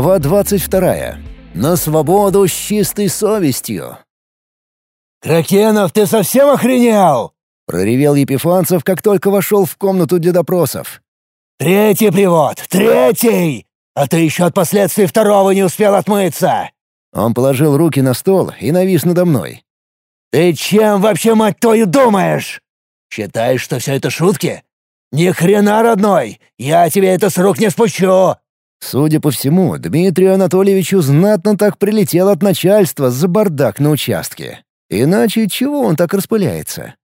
Глава 22. На свободу с чистой совестью. «Кракенов, ты совсем охренел?» — проревел Епифанцев, как только вошел в комнату для допросов. «Третий привод! Третий! А ты еще от последствий второго не успел отмыться!» Он положил руки на стол и навис надо мной. «Ты чем вообще, мать твою, думаешь? Считаешь, что все это шутки? Ни хрена, родной! Я тебе это с рук не спущу!» Судя по всему, Дмитрию Анатольевичу знатно так прилетел от начальства за бардак на участке. Иначе чего он так распыляется?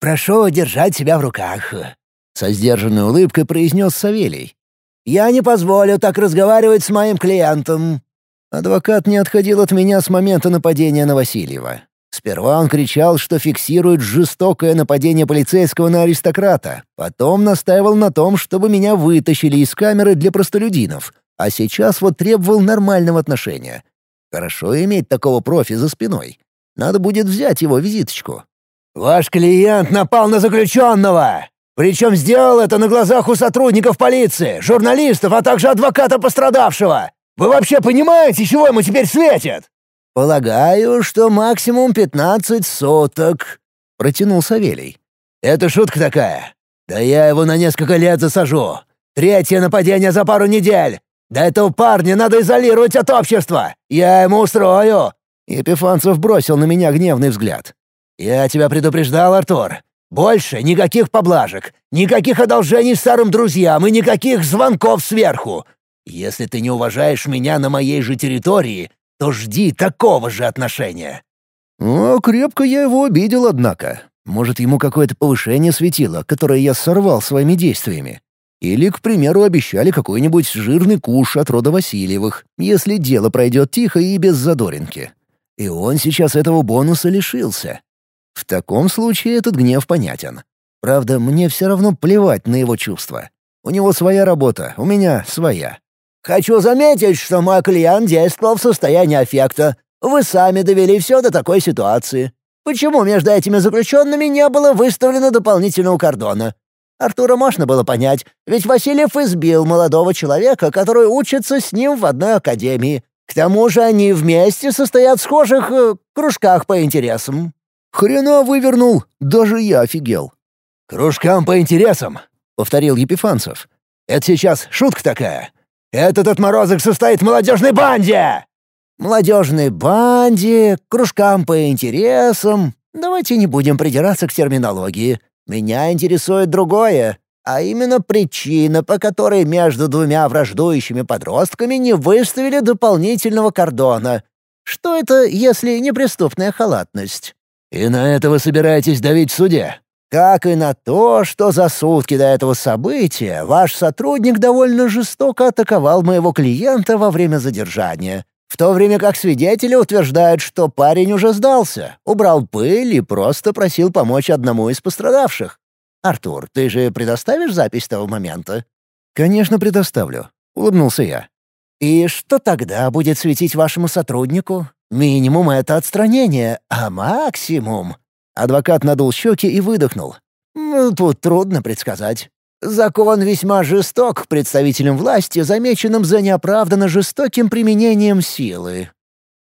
«Прошу держать себя в руках», — со сдержанной улыбкой произнес Савелий. «Я не позволю так разговаривать с моим клиентом». Адвокат не отходил от меня с момента нападения на Васильева. Сперва он кричал, что фиксирует жестокое нападение полицейского на аристократа, потом настаивал на том, чтобы меня вытащили из камеры для простолюдинов, а сейчас вот требовал нормального отношения. Хорошо иметь такого профи за спиной. Надо будет взять его визиточку. «Ваш клиент напал на заключенного! Причем сделал это на глазах у сотрудников полиции, журналистов, а также адвоката пострадавшего! Вы вообще понимаете, чего ему теперь светит?» «Полагаю, что максимум пятнадцать соток», — протянул Савелий. «Это шутка такая. Да я его на несколько лет засажу. Третье нападение за пару недель. Да этого парня надо изолировать от общества. Я ему устрою». Епифанцев бросил на меня гневный взгляд. «Я тебя предупреждал, Артур. Больше никаких поблажек, никаких одолжений старым друзьям и никаких звонков сверху. Если ты не уважаешь меня на моей же территории, то жди такого же отношения». «О, крепко я его обидел, однако. Может, ему какое-то повышение светило, которое я сорвал своими действиями. Или, к примеру, обещали какой-нибудь жирный куш от рода Васильевых, если дело пройдет тихо и без задоринки. И он сейчас этого бонуса лишился. В таком случае этот гнев понятен. Правда, мне все равно плевать на его чувства. У него своя работа, у меня своя. Хочу заметить, что мой клиент действовал в состоянии аффекта. Вы сами довели все до такой ситуации. Почему между этими заключенными не было выставлено дополнительного кордона? Артура можно было понять, ведь Васильев избил молодого человека, который учится с ним в одной академии. К тому же они вместе состоят в схожих э, кружках по интересам. Хрена вывернул, даже я офигел. «Кружкам по интересам», — повторил Епифанцев. «Это сейчас шутка такая. Этот отморозок состоит в молодежной банде!» «Молодежной банде, кружкам по интересам. Давайте не будем придираться к терминологии. Меня интересует другое, а именно причина, по которой между двумя враждующими подростками не выставили дополнительного кордона. Что это, если не преступная халатность?» «И на это вы собираетесь давить в суде?» Как и на то, что за сутки до этого события ваш сотрудник довольно жестоко атаковал моего клиента во время задержания, в то время как свидетели утверждают, что парень уже сдался, убрал пыль и просто просил помочь одному из пострадавших. Артур, ты же предоставишь запись того момента? Конечно, предоставлю, улыбнулся я. И что тогда будет светить вашему сотруднику? Минимум — это отстранение, а максимум Адвокат надул щеки и выдохнул. «Ну, тут трудно предсказать. Закон весьма жесток к представителям власти, замеченным за неоправданно жестоким применением силы».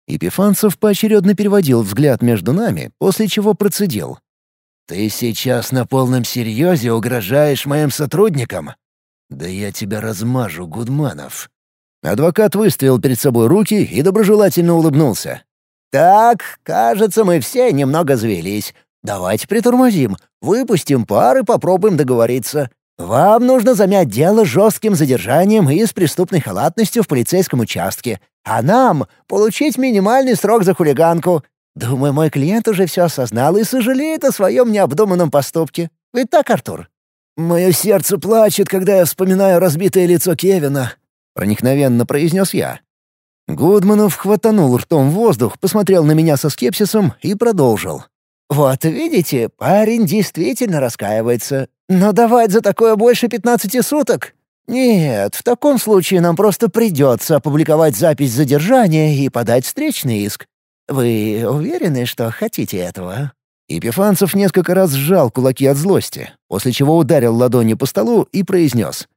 Епифанцев поочередно переводил взгляд между нами, после чего процедил. «Ты сейчас на полном серьезе угрожаешь моим сотрудникам? Да я тебя размажу, Гудманов». Адвокат выставил перед собой руки и доброжелательно улыбнулся. «Так, кажется, мы все немного завелись. Давайте притормозим, выпустим пар и попробуем договориться. Вам нужно замять дело жестким задержанием и с преступной халатностью в полицейском участке, а нам — получить минимальный срок за хулиганку. Думаю, мой клиент уже все осознал и сожалеет о своем необдуманном поступке. Ведь так, Артур?» «Мое сердце плачет, когда я вспоминаю разбитое лицо Кевина», — проникновенно произнес я. Гудманов хватанул ртом воздух, посмотрел на меня со скепсисом и продолжил. «Вот видите, парень действительно раскаивается. Но давать за такое больше пятнадцати суток? Нет, в таком случае нам просто придется опубликовать запись задержания и подать встречный иск. Вы уверены, что хотите этого?» Епифанцев несколько раз сжал кулаки от злости, после чего ударил ладонью по столу и произнес.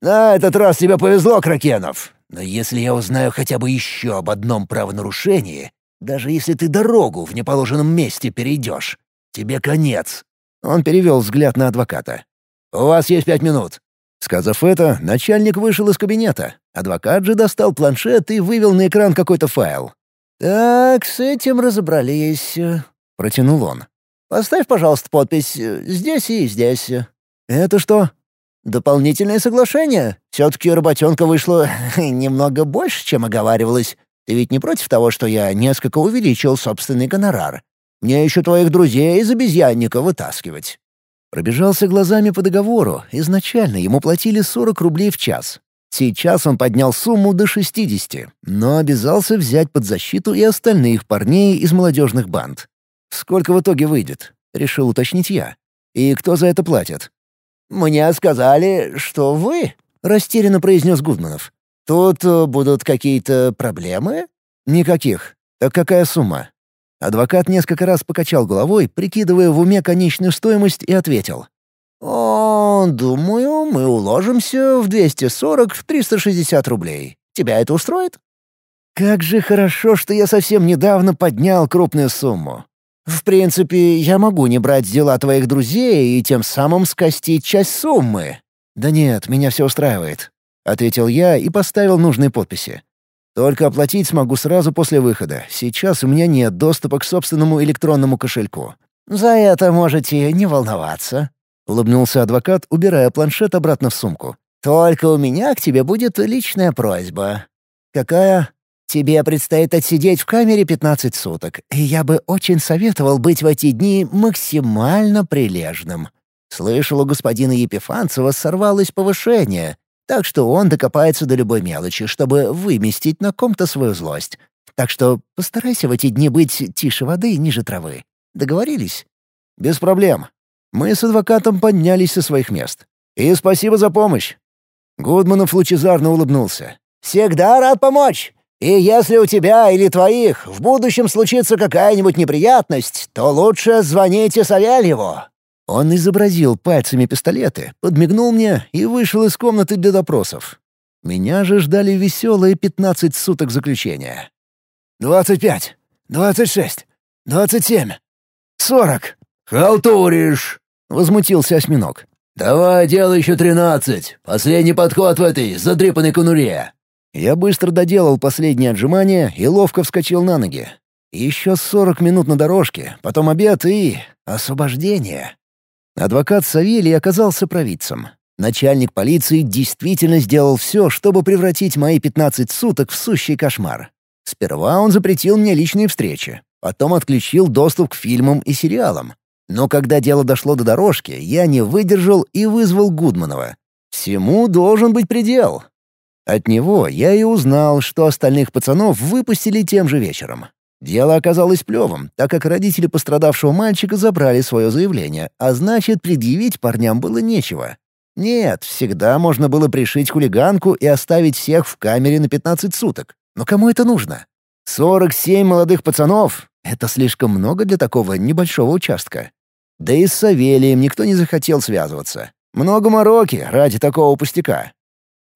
«На этот раз тебе повезло, Кракенов. Но если я узнаю хотя бы еще об одном правонарушении, даже если ты дорогу в неположенном месте перейдешь, тебе конец». Он перевел взгляд на адвоката. «У вас есть пять минут». Сказав это, начальник вышел из кабинета. Адвокат же достал планшет и вывел на экран какой-то файл. «Так, с этим разобрались», — протянул он. «Поставь, пожалуйста, подпись здесь и здесь». «Это что?» «Дополнительное соглашение. Все-таки работенка вышла немного больше, чем оговаривалось. Ты ведь не против того, что я несколько увеличил собственный гонорар? Мне еще твоих друзей из обезьянника вытаскивать». Пробежался глазами по договору. Изначально ему платили 40 рублей в час. Сейчас он поднял сумму до 60, но обязался взять под защиту и остальных парней из молодежных банд. «Сколько в итоге выйдет?» — решил уточнить я. «И кто за это платит?» «Мне сказали, что вы», — растерянно произнес Гудманов. «Тут э, будут какие-то проблемы?» «Никаких. Так какая сумма?» Адвокат несколько раз покачал головой, прикидывая в уме конечную стоимость, и ответил. «О, думаю, мы уложимся в 240-360 рублей. Тебя это устроит?» «Как же хорошо, что я совсем недавно поднял крупную сумму. В принципе, я могу не брать дела твоих друзей и тем самым скостить часть суммы». «Да нет, меня все устраивает», — ответил я и поставил нужные подписи. «Только оплатить смогу сразу после выхода. Сейчас у меня нет доступа к собственному электронному кошельку». «За это можете не волноваться», — улыбнулся адвокат, убирая планшет обратно в сумку. «Только у меня к тебе будет личная просьба». «Какая?» «Тебе предстоит отсидеть в камере 15 суток, и я бы очень советовал быть в эти дни максимально прилежным. Слышал, у господина Епифанцева сорвалось повышение, так что он докопается до любой мелочи, чтобы выместить на ком-то свою злость. Так что постарайся в эти дни быть тише воды и ниже травы. Договорились?» «Без проблем. Мы с адвокатом поднялись со своих мест. И спасибо за помощь». Гудманов лучезарно улыбнулся. «Всегда рад помочь. И если у тебя или твоих в будущем случится какая-нибудь неприятность, то лучше звоните Савельеву». Он изобразил пальцами пистолеты, подмигнул мне и вышел из комнаты для допросов. Меня же ждали веселые пятнадцать суток заключения. «Двадцать пять, двадцать шесть, двадцать семь, сорок». «Халтуришь!» — возмутился осьминог. «Давай, делай еще тринадцать. Последний подход в этой задрипанной конуре». Я быстро доделал последнее отжимание и ловко вскочил на ноги. Еще сорок минут на дорожке, потом обед и... освобождение. Адвокат Савелий оказался провидцем. Начальник полиции действительно сделал все, чтобы превратить мои пятнадцать суток в сущий кошмар. Сперва он запретил мне личные встречи, потом отключил доступ к фильмам и сериалам. Но когда дело дошло до дорожки, я не выдержал и вызвал Гудманова. Всему должен быть предел. От него я и узнал, что остальных пацанов выпустили тем же вечером. Дело оказалось плевым, так как родители пострадавшего мальчика забрали свое заявление, а значит, предъявить парням было нечего. Нет, всегда можно было пришить хулиганку и оставить всех в камере на 15 суток. Но кому это нужно? 47 молодых пацанов — это слишком много для такого небольшого участка. Да и с Савелием никто не захотел связываться. Много мороки ради такого пустяка.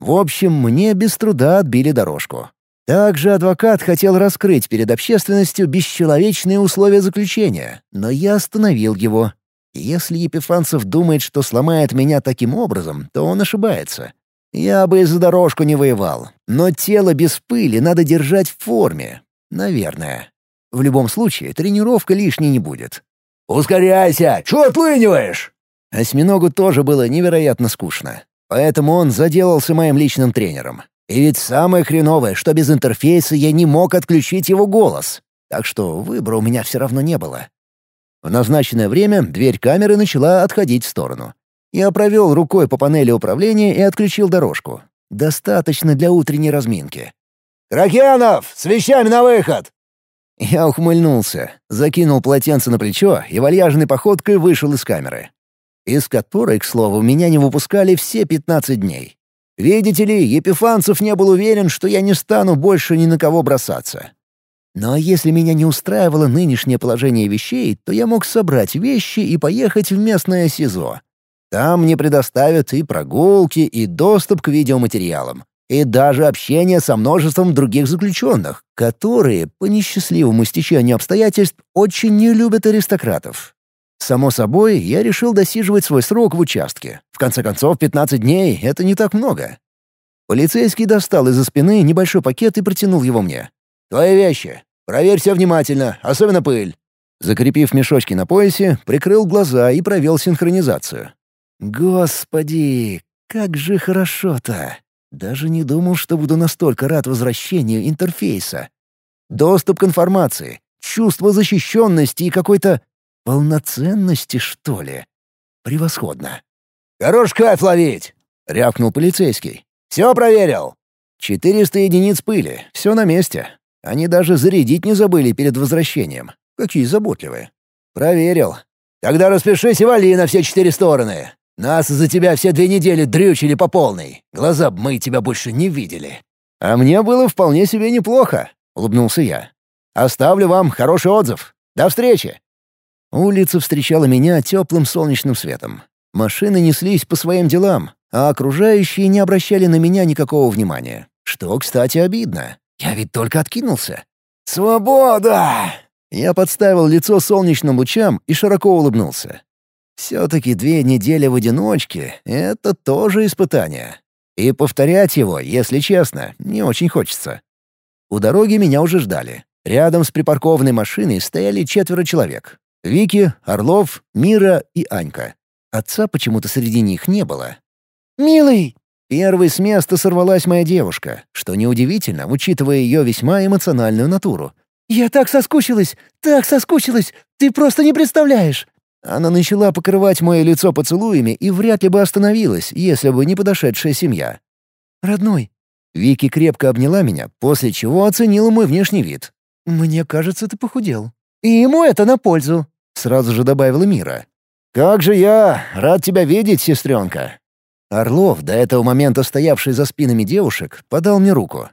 В общем, мне без труда отбили дорожку. Также адвокат хотел раскрыть перед общественностью бесчеловечные условия заключения, но я остановил его. Если Епифанцев думает, что сломает меня таким образом, то он ошибается. Я бы и за дорожку не воевал, но тело без пыли надо держать в форме. Наверное. В любом случае, тренировка лишней не будет. «Ускоряйся! Чего отлыниваешь?» Осьминогу тоже было невероятно скучно. Поэтому он заделался моим личным тренером. И ведь самое хреновое, что без интерфейса я не мог отключить его голос. Так что выбора у меня все равно не было. В назначенное время дверь камеры начала отходить в сторону. Я провел рукой по панели управления и отключил дорожку. Достаточно для утренней разминки. «Кракенов, с вещами на выход!» Я ухмыльнулся, закинул полотенце на плечо и вальяжной походкой вышел из камеры из которой, к слову, меня не выпускали все 15 дней. Видите ли, Епифанцев не был уверен, что я не стану больше ни на кого бросаться. Но если меня не устраивало нынешнее положение вещей, то я мог собрать вещи и поехать в местное СИЗО. Там мне предоставят и прогулки, и доступ к видеоматериалам. и даже общение со множеством других заключенных, которые, по несчастливому стечению обстоятельств, очень не любят аристократов. Само собой, я решил досиживать свой срок в участке. В конце концов, 15 дней — это не так много. Полицейский достал из-за спины небольшой пакет и протянул его мне. «Твои вещи. Проверь все внимательно, особенно пыль». Закрепив мешочки на поясе, прикрыл глаза и провел синхронизацию. «Господи, как же хорошо-то!» Даже не думал, что буду настолько рад возвращению интерфейса. Доступ к информации, чувство защищенности и какой-то полноценности, что ли. Превосходно. «Хорош кайф ловить!» — рявкнул полицейский. «Все проверил!» «Четыреста единиц пыли, все на месте. Они даже зарядить не забыли перед возвращением. Какие заботливые. Проверил. Тогда распишись и вали на все четыре стороны. Нас за тебя все две недели дрючили по полной. Глаза б мы тебя больше не видели». «А мне было вполне себе неплохо», — улыбнулся я. «Оставлю вам хороший отзыв. До встречи!» Улица встречала меня теплым солнечным светом. Машины неслись по своим делам, а окружающие не обращали на меня никакого внимания. Что, кстати, обидно. Я ведь только откинулся. «Свобода!» Я подставил лицо солнечным лучам и широко улыбнулся. Все-таки две недели в одиночке — это тоже испытание. И повторять его, если честно, не очень хочется. У дороги меня уже ждали. Рядом с припаркованной машиной стояли четверо человек. Вики, Орлов, Мира и Анька. Отца почему-то среди них не было. «Милый!» Первой с места сорвалась моя девушка, что неудивительно, учитывая ее весьма эмоциональную натуру. «Я так соскучилась! Так соскучилась! Ты просто не представляешь! Она начала покрывать мое лицо поцелуями и вряд ли бы остановилась, если бы не подошедшая семья. «Родной». Вики крепко обняла меня, после чего оценила мой внешний вид. «Мне кажется, ты похудел». «И ему это на пользу», — сразу же добавила Мира. «Как же я рад тебя видеть, сестренка!» Орлов, до этого момента стоявший за спинами девушек, подал мне руку.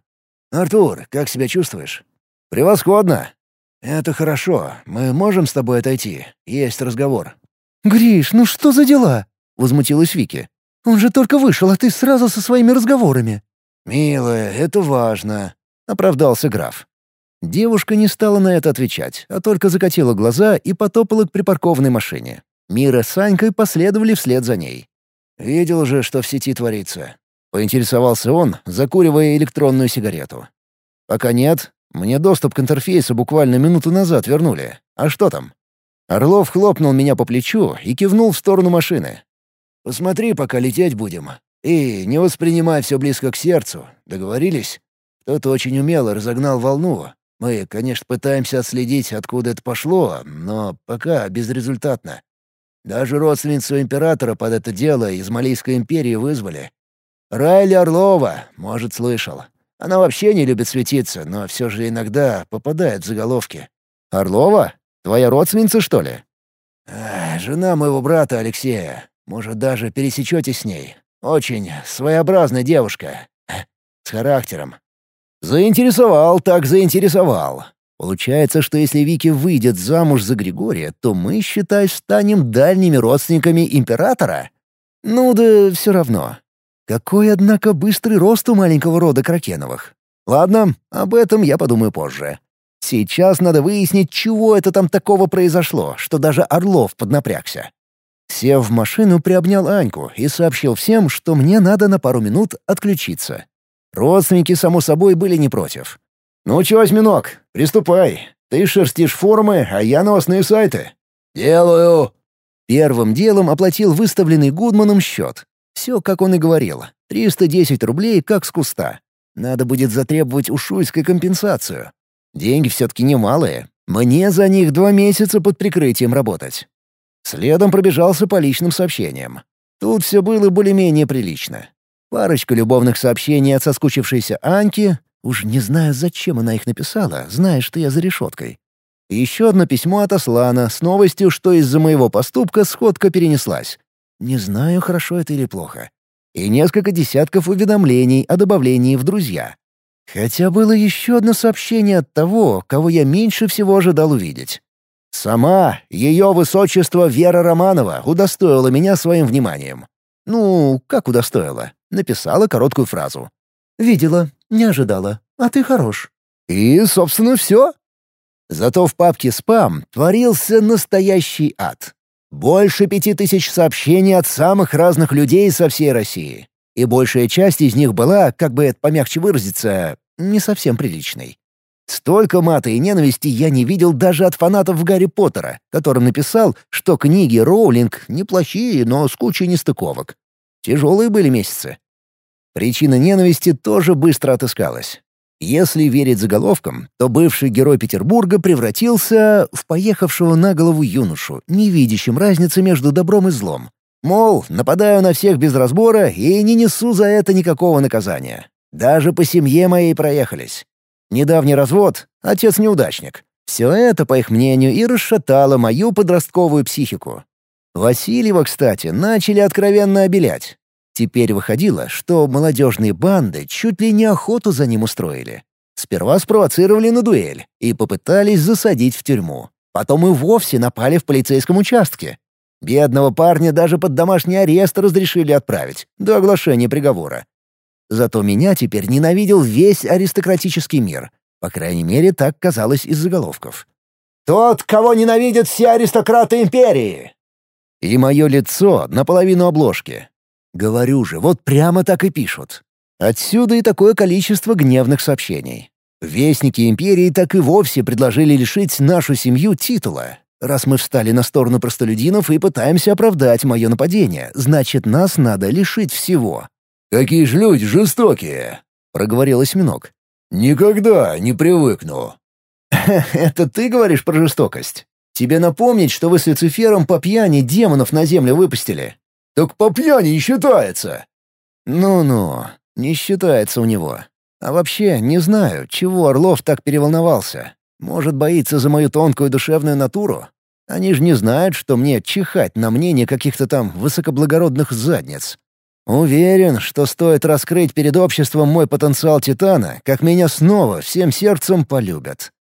«Артур, как себя чувствуешь?» «Превосходно. «Это хорошо. Мы можем с тобой отойти. Есть разговор». «Гриш, ну что за дела?» — возмутилась Вики. «Он же только вышел, а ты сразу со своими разговорами». «Милая, это важно», — оправдался граф. Девушка не стала на это отвечать, а только закатила глаза и потопала к припаркованной машине. Мира с Санькой последовали вслед за ней. «Видел же, что в сети творится», — поинтересовался он, закуривая электронную сигарету. «Пока нет, мне доступ к интерфейсу буквально минуту назад вернули. А что там? Орлов хлопнул меня по плечу и кивнул в сторону машины. «Посмотри, пока лететь будем. И не воспринимай все близко к сердцу. Договорились? Кто-то очень умело разогнал волну. Мы, конечно, пытаемся отследить, откуда это пошло, но пока безрезультатно. Даже родственницу императора под это дело из Малийской империи вызвали. Райли Орлова, может, слышал. Она вообще не любит светиться, но все же иногда попадает в заголовки. «Орлова? Твоя родственница, что ли?» «Жена моего брата Алексея. Может, даже пересечетесь с ней. Очень своеобразная девушка. С характером». «Заинтересовал, так заинтересовал. Получается, что если Вики выйдет замуж за Григория, то мы, считай, станем дальними родственниками императора? Ну да все равно. Какой, однако, быстрый рост у маленького рода Кракеновых. Ладно, об этом я подумаю позже. Сейчас надо выяснить, чего это там такого произошло, что даже Орлов поднапрягся. Сев в машину, приобнял Аньку и сообщил всем, что мне надо на пару минут отключиться. Родственники, само собой, были не против. «Ну чё, осьминог, приступай. Ты шерстишь форумы, а я новостные сайты». «Делаю». Первым делом оплатил выставленный Гудманом счет. Все, как он и говорил. 310 рублей как с куста. Надо будет затребовать у Шуйской компенсацию. Деньги все-таки немалые. Мне за них два месяца под прикрытием работать. Следом пробежался по личным сообщениям. Тут все было более-менее прилично. Парочка любовных сообщений от соскучившейся Аньки. Уж не знаю, зачем она их написала, зная, что я за решеткой. И еще одно письмо от Аслана с новостью, что из-за моего поступка сходка перенеслась. Не знаю, хорошо это или плохо. И несколько десятков уведомлений о добавлении в друзья. Хотя было еще одно сообщение от того, кого я меньше всего ожидал увидеть. Сама ее высочество Вера Романова удостоила меня своим вниманием. Ну, как удостоила? Написала короткую фразу. «Видела, не ожидала. А ты хорош». И, собственно, все. Зато в папке «Спам» творился настоящий ад. Больше пяти тысяч сообщений от самых разных людей со всей России. И большая часть из них была, как бы это помягче выразиться, не совсем приличной. Столько мата и ненависти я не видел даже от фанатов Гарри Поттера, которым написал, что книги Роулинг неплохие, но с кучей нестыковок. Тяжелые были месяцы. Причина ненависти тоже быстро отыскалась. Если верить заголовкам, то бывший герой Петербурга превратился в поехавшего на голову юношу, не видящим разницы между добром и злом. Мол, нападаю на всех без разбора и не несу за это никакого наказания. Даже по семье моей проехались. Недавний развод — отец-неудачник. Все это, по их мнению, и расшатало мою подростковую психику. Васильева, кстати, начали откровенно обелять. Теперь выходило, что молодежные банды чуть ли не охоту за ним устроили. Сперва спровоцировали на дуэль и попытались засадить в тюрьму. Потом и вовсе напали в полицейском участке. Бедного парня даже под домашний арест разрешили отправить, до оглашения приговора. Зато меня теперь ненавидел весь аристократический мир. По крайней мере, так казалось из заголовков. «Тот, кого ненавидят все аристократы империи!» И мое лицо наполовину обложки. Говорю же, вот прямо так и пишут. Отсюда и такое количество гневных сообщений. Вестники империи так и вовсе предложили лишить нашу семью титула. Раз мы встали на сторону простолюдинов и пытаемся оправдать мое нападение, значит, нас надо лишить всего. «Какие ж люди жестокие!» — проговорил осьминог. «Никогда не привыкну». «Это ты говоришь про жестокость? Тебе напомнить, что вы с Люцифером по пьяни демонов на землю выпустили?» «Так по пьяни не считается!» «Ну-ну, не считается у него. А вообще, не знаю, чего Орлов так переволновался. Может, боится за мою тонкую душевную натуру? Они же не знают, что мне чихать на мнение каких-то там высокоблагородных задниц. Уверен, что стоит раскрыть перед обществом мой потенциал Титана, как меня снова всем сердцем полюбят.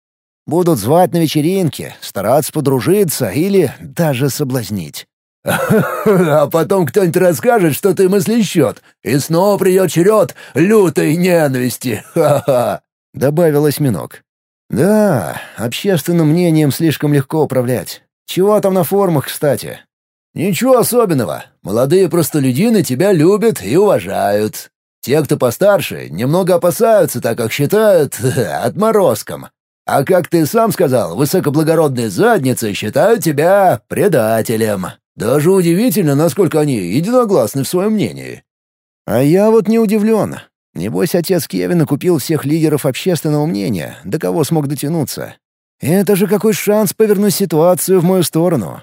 Будут звать на вечеринки, стараться подружиться или даже соблазнить. А потом кто-нибудь расскажет, что ты мыслещет, и снова придет черед лютой ненависти. Ха-ха!» — добавил осьминог. «Да, общественным мнением слишком легко управлять. Чего там на форумах, кстати? «Ничего особенного. Молодые простолюдины тебя любят и уважают. Те, кто постарше, немного опасаются, так как считают отморозком. А как ты сам сказал, высокоблагородные задницы считают тебя предателем. Даже удивительно, насколько они единогласны в своем мнении». «А я вот не удивлен. Небось, отец Кевина купил всех лидеров общественного мнения, до кого смог дотянуться. Это же какой шанс повернуть ситуацию в мою сторону.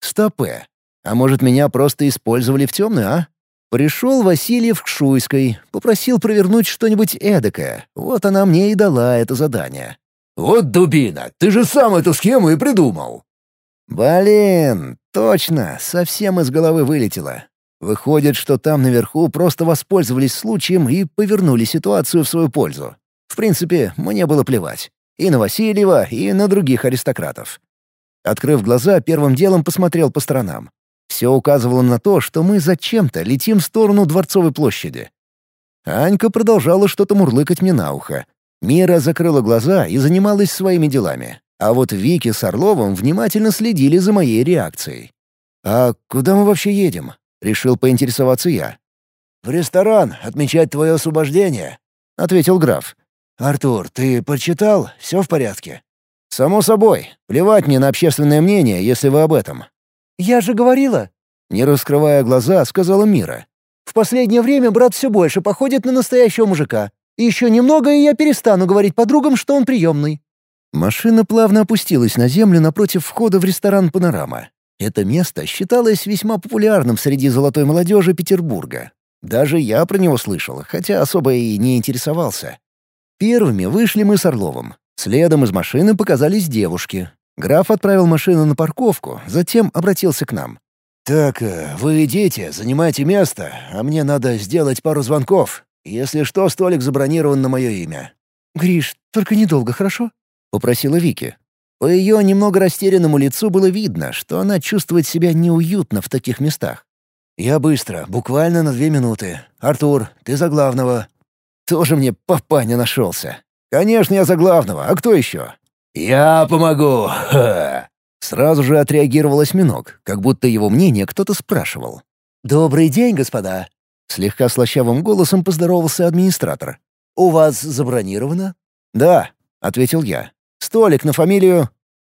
Стопе. А может, меня просто использовали в темную, а? Пришел Васильев к Шуйской, попросил провернуть что-нибудь эдакое. Вот она мне и дала это задание. «Вот дубина! Ты же сам эту схему и придумал!» «Блин, точно, совсем из головы вылетело. Выходит, что там наверху просто воспользовались случаем и повернули ситуацию в свою пользу. В принципе, мне было плевать. И на Васильева, и на других аристократов. Открыв глаза, первым делом посмотрел по сторонам. Все указывало на то, что мы зачем-то летим в сторону Дворцовой площади. Анька продолжала что-то мурлыкать мне на ухо. Мира закрыла глаза и занималась своими делами. А вот Вики с Орловым внимательно следили за моей реакцией. «А куда мы вообще едем?» — решил поинтересоваться я. «В ресторан отмечать твое освобождение», — ответил граф. «Артур, ты прочитал? Все в порядке?» «Само собой. Плевать мне на общественное мнение, если вы об этом. «Я же говорила!» Не раскрывая глаза, сказала Мира. «В последнее время брат все больше походит на настоящего мужика. Еще немного, и я перестану говорить подругам, что он приемный». Машина плавно опустилась на землю напротив входа в ресторан «Панорама». Это место считалось весьма популярным среди золотой молодежи Петербурга. Даже я про него слышал, хотя особо и не интересовался. Первыми вышли мы с Орловым. Следом из машины показались девушки. Граф отправил машину на парковку, затем обратился к нам. «Так, э, вы идите, занимайте место, а мне надо сделать пару звонков. Если что, столик забронирован на мое имя». «Гриш, только недолго, хорошо?» — попросила Вики. По ее немного растерянному лицу было видно, что она чувствует себя неуютно в таких местах. «Я быстро, буквально на две минуты. Артур, ты за главного». тоже мне папаня нашелся. Конечно, я за главного, а кто еще? «Я помогу!» Сразу же отреагировал осьминог, как будто его мнение кто-то спрашивал. «Добрый день, господа!» Слегка слащавым голосом поздоровался администратор. «У вас забронировано?» «Да», — ответил я. «Столик на фамилию...»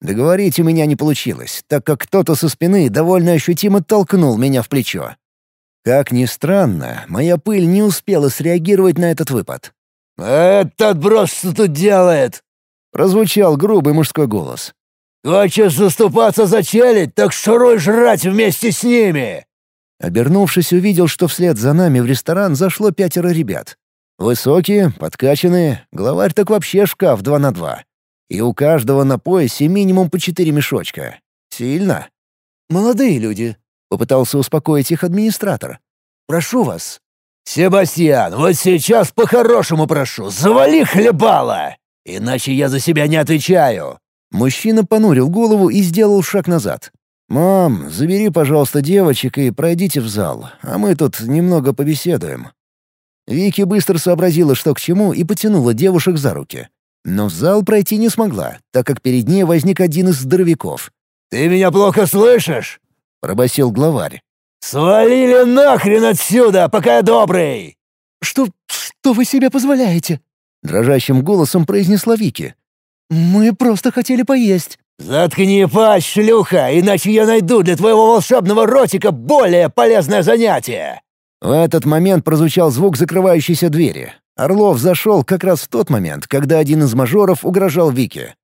Договорить у меня не получилось, так как кто-то со спины довольно ощутимо толкнул меня в плечо. Как ни странно, моя пыль не успела среагировать на этот выпад. «Этот отброс что тут делает?» — прозвучал грубый мужской голос. «Хочешь заступаться за челядь, так шуруй жрать вместе с ними!» Обернувшись, увидел, что вслед за нами в ресторан зашло пятеро ребят. Высокие, подкачанные, главарь так вообще шкаф два на два. И у каждого на поясе минимум по четыре мешочка. Сильно. «Молодые люди», — попытался успокоить их администратор. «Прошу вас». «Себастьян, вот сейчас по-хорошему прошу, завали хлебала! Иначе я за себя не отвечаю!» Мужчина понурил голову и сделал шаг назад. «Мам, забери, пожалуйста, девочек и пройдите в зал, а мы тут немного побеседуем». Вики быстро сообразила, что к чему, и потянула девушек за руки. Но в зал пройти не смогла, так как перед ней возник один из здоровяков. «Ты меня плохо слышишь?» — пробасил главарь. «Свалили нахрен отсюда, пока я добрый!» «Что... что вы себе позволяете?» — дрожащим голосом произнесла Вики. «Мы просто хотели поесть». «Заткни пасть, шлюха, иначе я найду для твоего волшебного ротика более полезное занятие!» В этот момент прозвучал звук закрывающейся двери. Орлов зашел как раз в тот момент, когда один из мажоров угрожал Вике.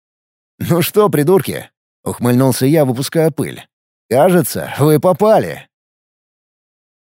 «Ну что, придурки?» — ухмыльнулся я, выпуская пыль. «Кажется, вы попали.